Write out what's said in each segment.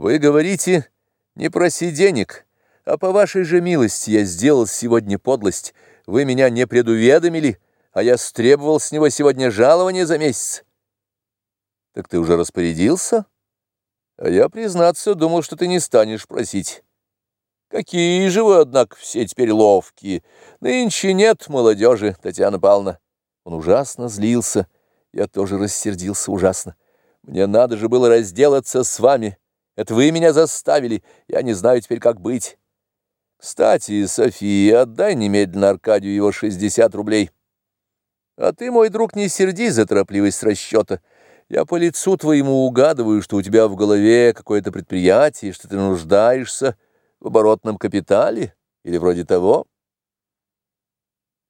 Вы говорите, не проси денег, а по вашей же милости я сделал сегодня подлость. Вы меня не предуведомили, а я стребовал с него сегодня жалование за месяц. Так ты уже распорядился? А я, признаться, думал, что ты не станешь просить. Какие же вы, однако, все теперь ловкие. Нынче нет молодежи, Татьяна Павловна. Он ужасно злился. Я тоже рассердился ужасно. Мне надо же было разделаться с вами. Это вы меня заставили. Я не знаю теперь, как быть. Кстати, София, отдай немедленно Аркадию его 60 рублей. А ты, мой друг, не серди за торопливость расчета. Я по лицу твоему угадываю, что у тебя в голове какое-то предприятие, что ты нуждаешься в оборотном капитале или вроде того.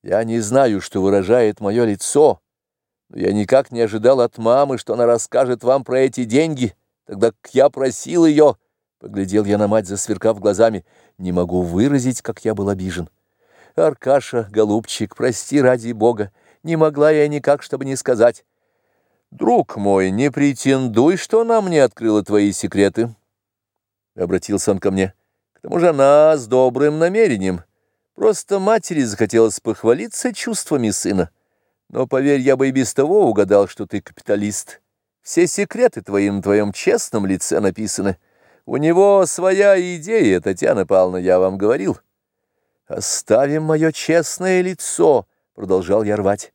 Я не знаю, что выражает мое лицо, но я никак не ожидал от мамы, что она расскажет вам про эти деньги, тогда как я просил ее. Поглядел я на мать, засверкав глазами. Не могу выразить, как я был обижен. Аркаша, голубчик, прости ради бога, не могла я никак, чтобы не сказать. Друг мой, не претендуй, что она мне открыла твои секреты. Обратился он ко мне. К тому же она с добрым намерением. Просто матери захотелось похвалиться чувствами сына. Но, поверь, я бы и без того угадал, что ты капиталист. Все секреты твои на твоем честном лице написаны. У него своя идея, Татьяна Павловна, я вам говорил. «Оставим мое честное лицо», — продолжал я рвать.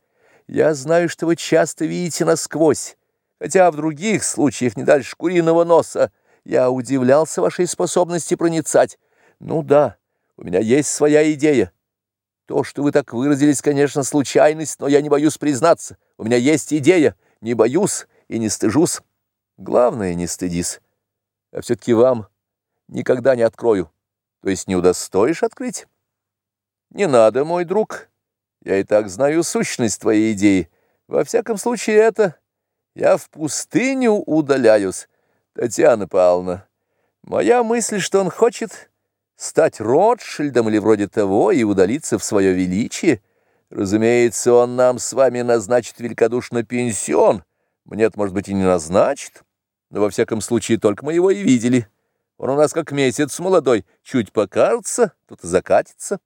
«Я знаю, что вы часто видите насквозь, хотя в других случаях не дальше куриного носа». Я удивлялся вашей способности проницать. Ну да, у меня есть своя идея. То, что вы так выразились, конечно, случайность, но я не боюсь признаться. У меня есть идея, не боюсь и не стыжусь. Главное, не стыдись. А все-таки вам никогда не открою. То есть не удостоишь открыть? Не надо, мой друг. Я и так знаю сущность твоей идеи. Во всяком случае, это... Я в пустыню удаляюсь. Татьяна Павловна, моя мысль, что он хочет стать Ротшильдом или вроде того и удалиться в свое величие, разумеется, он нам с вами назначит великодушно пенсион, мне-то, может быть, и не назначит, но во всяком случае только мы его и видели. Он у нас как месяц молодой, чуть покажется, тут и закатится.